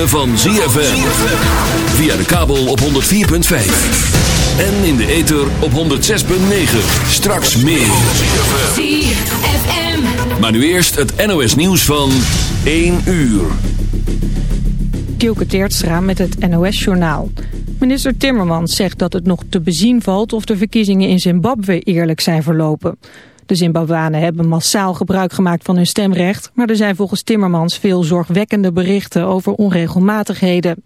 ritme van ZFM. Via de kabel op 104.5. En in de ether op 106.9. Straks meer. ZFM. Maar nu eerst het NOS nieuws van 1 uur. Kielke Teertstra met het NOS journaal. Minister Timmermans zegt dat het nog te bezien valt of de verkiezingen in Zimbabwe eerlijk zijn verlopen. De Zimbabwanen hebben massaal gebruik gemaakt van hun stemrecht, maar er zijn volgens Timmermans veel zorgwekkende berichten over onregelmatigheden.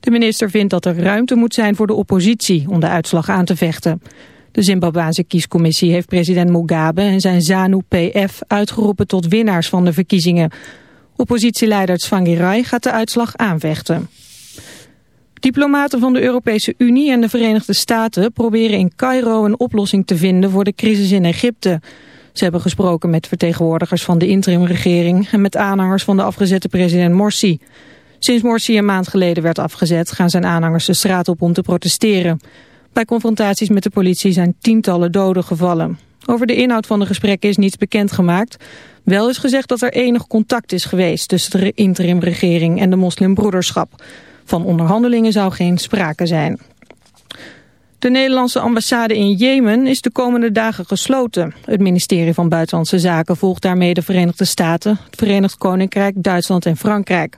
De minister vindt dat er ruimte moet zijn voor de oppositie om de uitslag aan te vechten. De Zimbabwaanse kiescommissie heeft president Mugabe en zijn ZANU-PF uitgeroepen tot winnaars van de verkiezingen. Oppositieleider Tsvangirai gaat de uitslag aanvechten. Diplomaten van de Europese Unie en de Verenigde Staten proberen in Cairo een oplossing te vinden voor de crisis in Egypte. Ze hebben gesproken met vertegenwoordigers van de interimregering en met aanhangers van de afgezette president Morsi. Sinds Morsi een maand geleden werd afgezet gaan zijn aanhangers de straat op om te protesteren. Bij confrontaties met de politie zijn tientallen doden gevallen. Over de inhoud van de gesprekken is niets bekendgemaakt. Wel is gezegd dat er enig contact is geweest tussen de interimregering en de moslimbroederschap. Van onderhandelingen zou geen sprake zijn. De Nederlandse ambassade in Jemen is de komende dagen gesloten. Het ministerie van Buitenlandse Zaken volgt daarmee de Verenigde Staten, het Verenigd Koninkrijk, Duitsland en Frankrijk.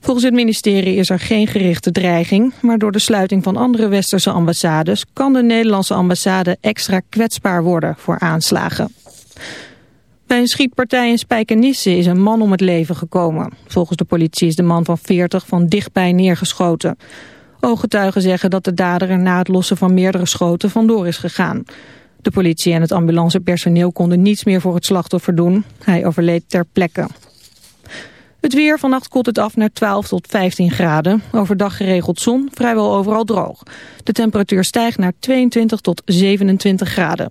Volgens het ministerie is er geen gerichte dreiging, maar door de sluiting van andere westerse ambassades kan de Nederlandse ambassade extra kwetsbaar worden voor aanslagen. Bij een schietpartij in Spijkenisse is een man om het leven gekomen. Volgens de politie is de man van 40 van dichtbij neergeschoten. Ooggetuigen zeggen dat de dader er na het lossen van meerdere schoten vandoor is gegaan. De politie en het ambulancepersoneel konden niets meer voor het slachtoffer doen. Hij overleed ter plekke. Het weer, vannacht koelt het af naar 12 tot 15 graden. Overdag geregeld zon, vrijwel overal droog. De temperatuur stijgt naar 22 tot 27 graden.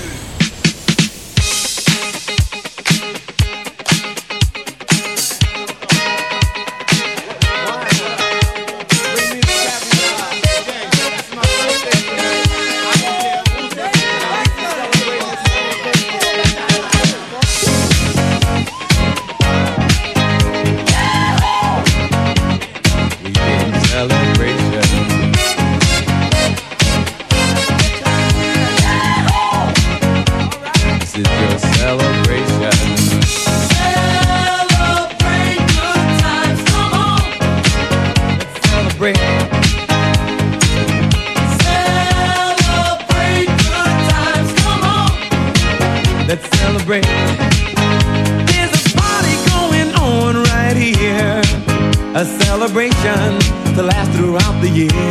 Yeah.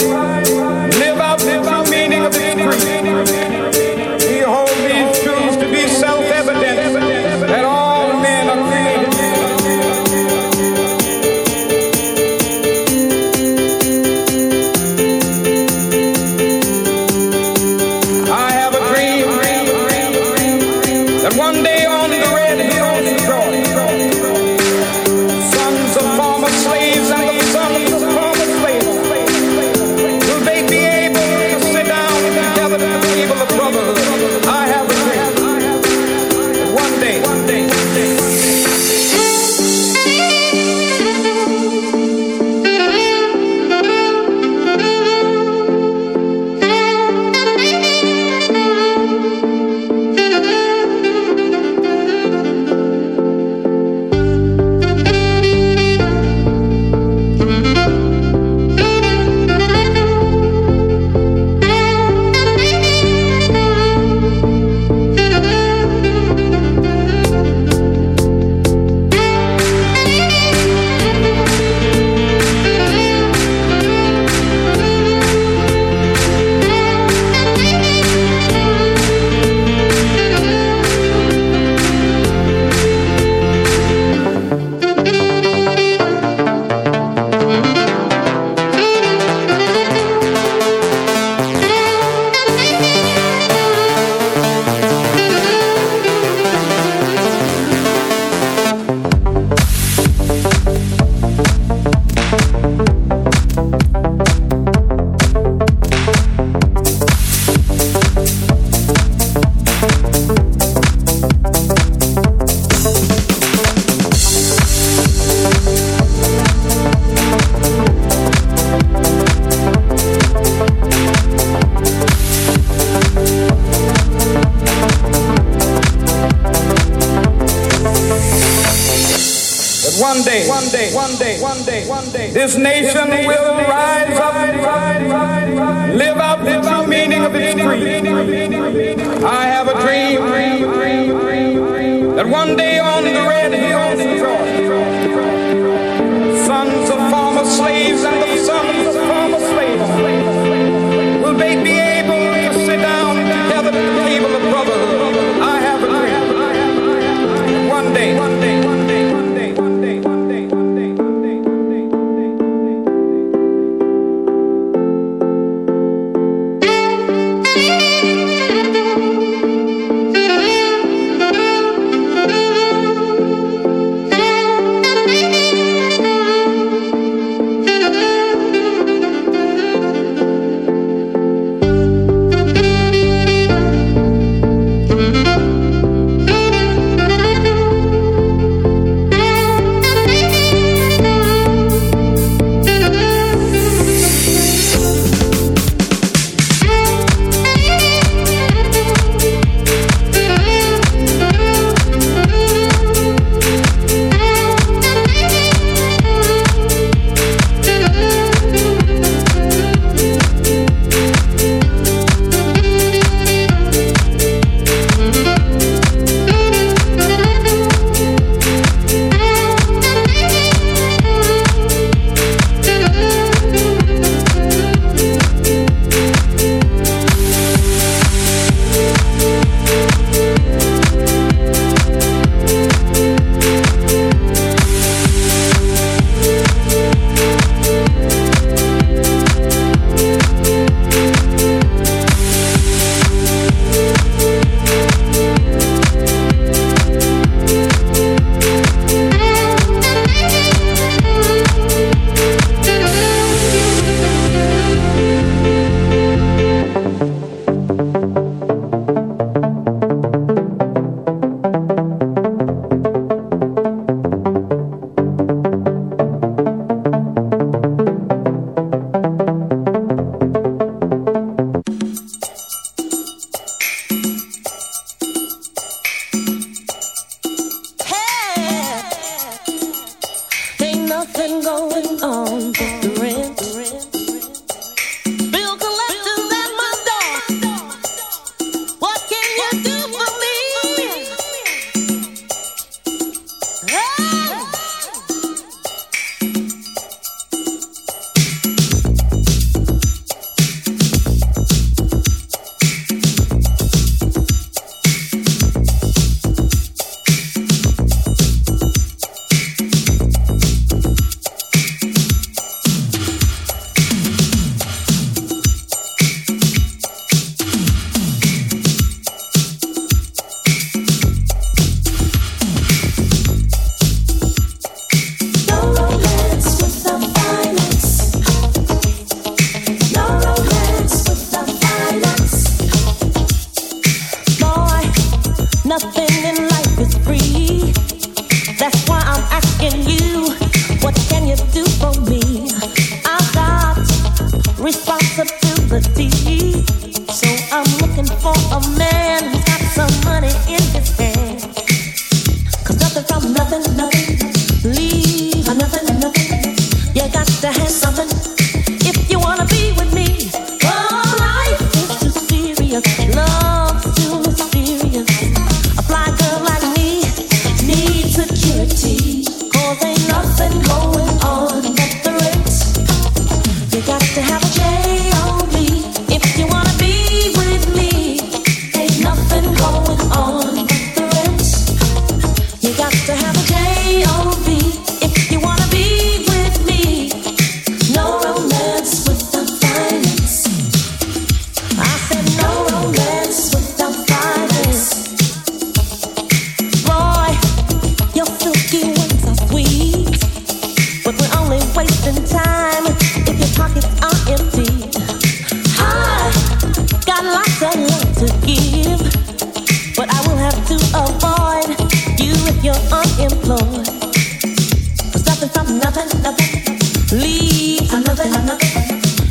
Something, another, leave another, another.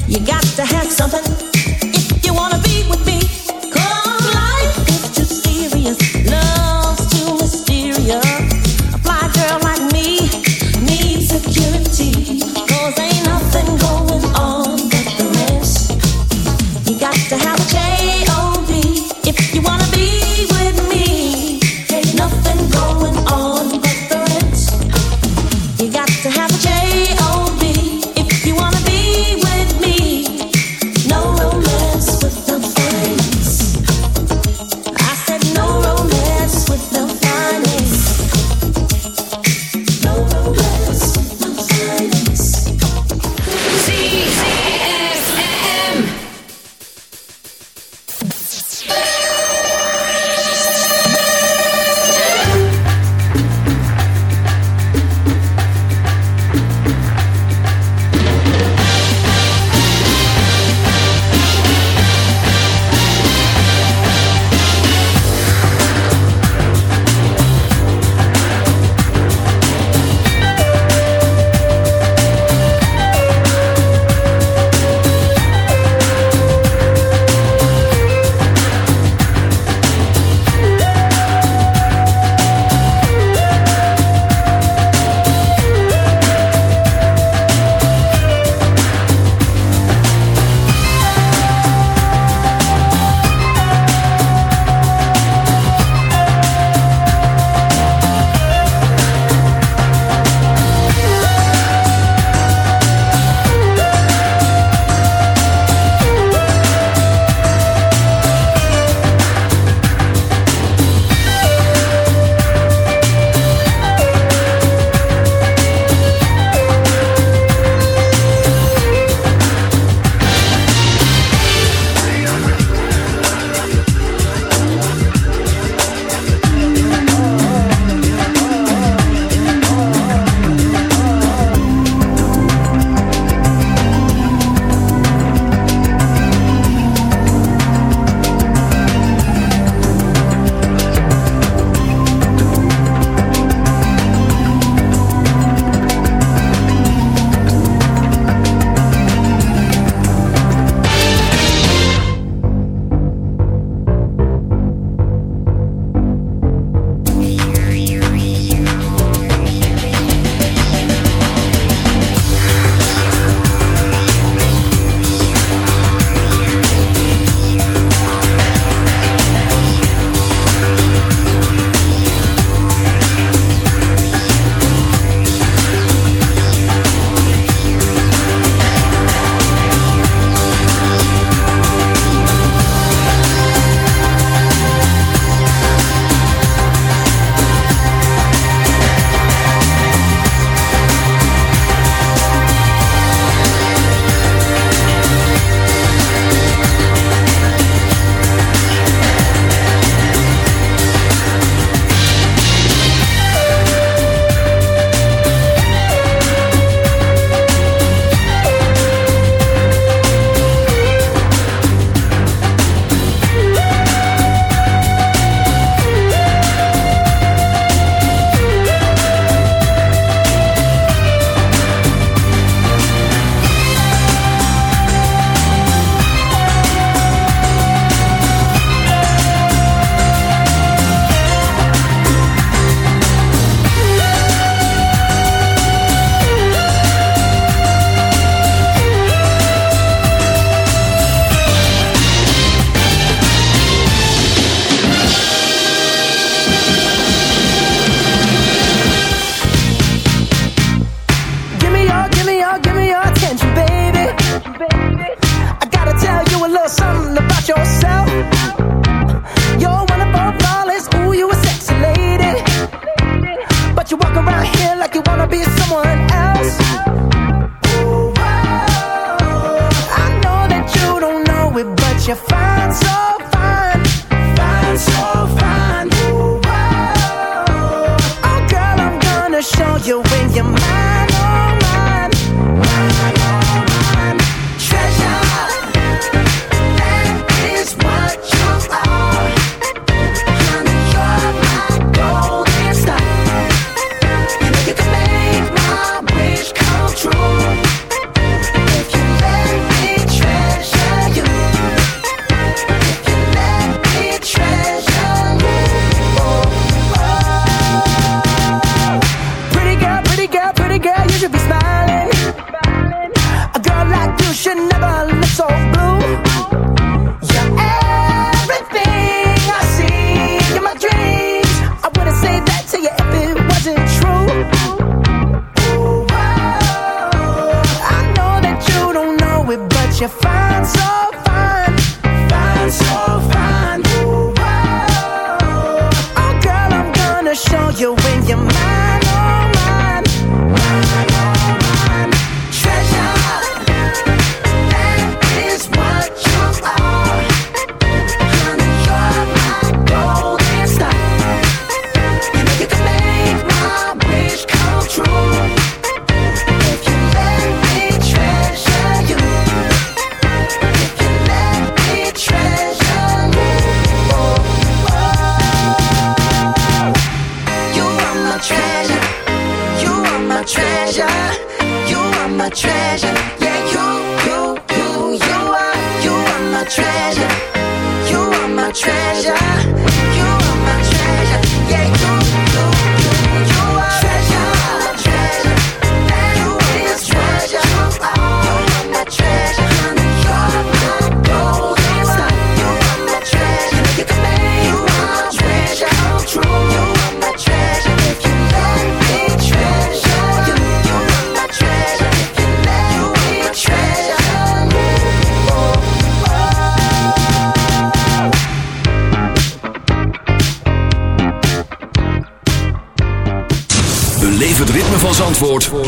You got to have something.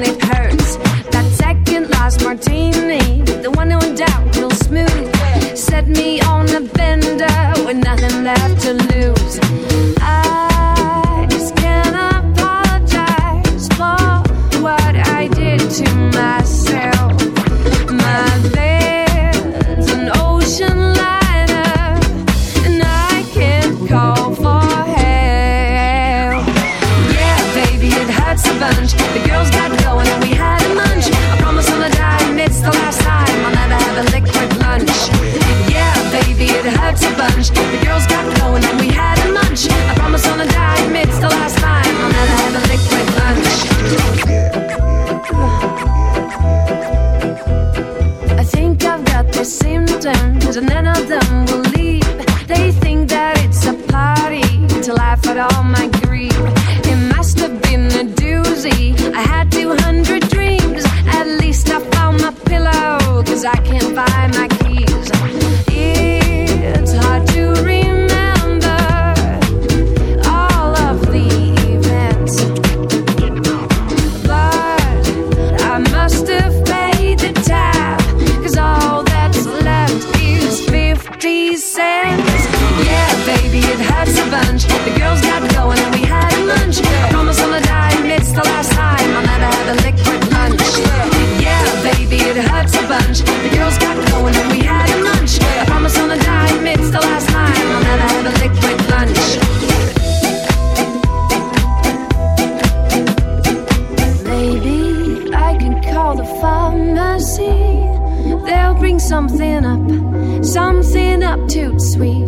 and it hurts. That second last martini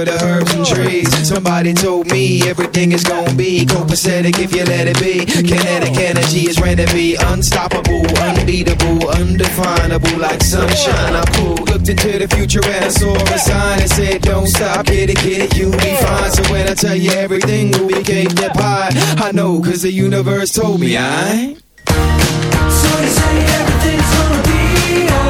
for the herbs and trees. Somebody told me everything is gonna be copacetic if you let it be. Kinetic energy is ready to be unstoppable, unbeatable, undefinable, like sunshine. I'm cool. Looked into the future and I saw a sign that said, Don't stop, get it, get it, you'll be fine. So when I tell you everything will be cake that pie, I know, cause the universe told me I. So they say everything's gonna be alright.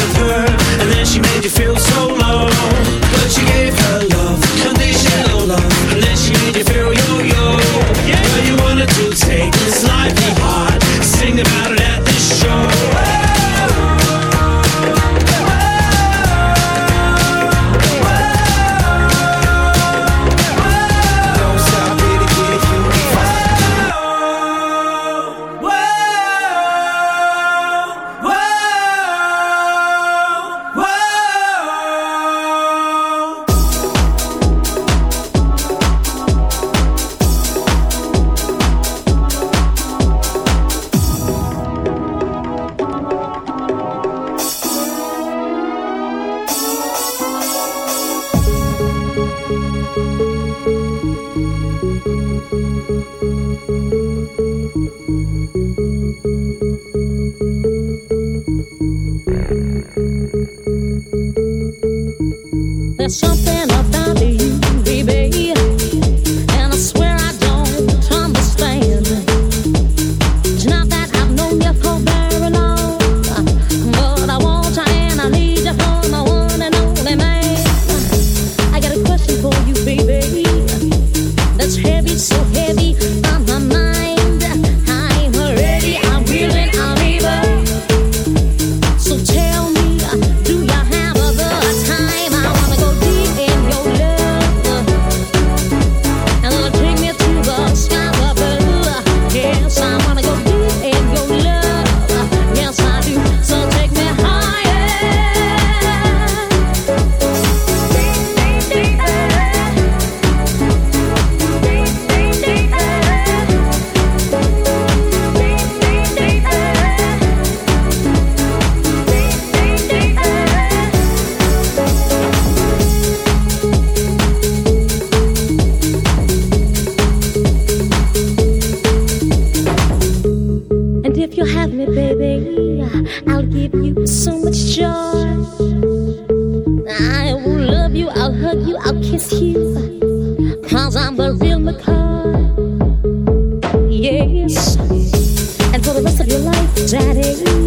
that is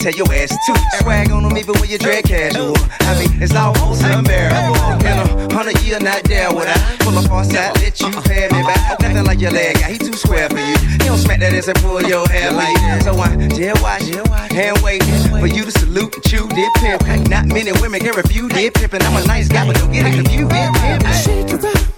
tear your ass too. Swag on them even when you dread casual. I mean, it's almost unbearable. In a hundred years not there would I pull up on side, let you uh-uh. pay me back. Nothing uh-uh. like your leg guy, he too square for you. He don't smack that ass and pull your hair like that. So I dare watch, hand wait for you to salute and chew, dip pimp. Not many women can refuse, did pimpin'. I'm a nice guy, but don't get it confused, did pimp. Shake it.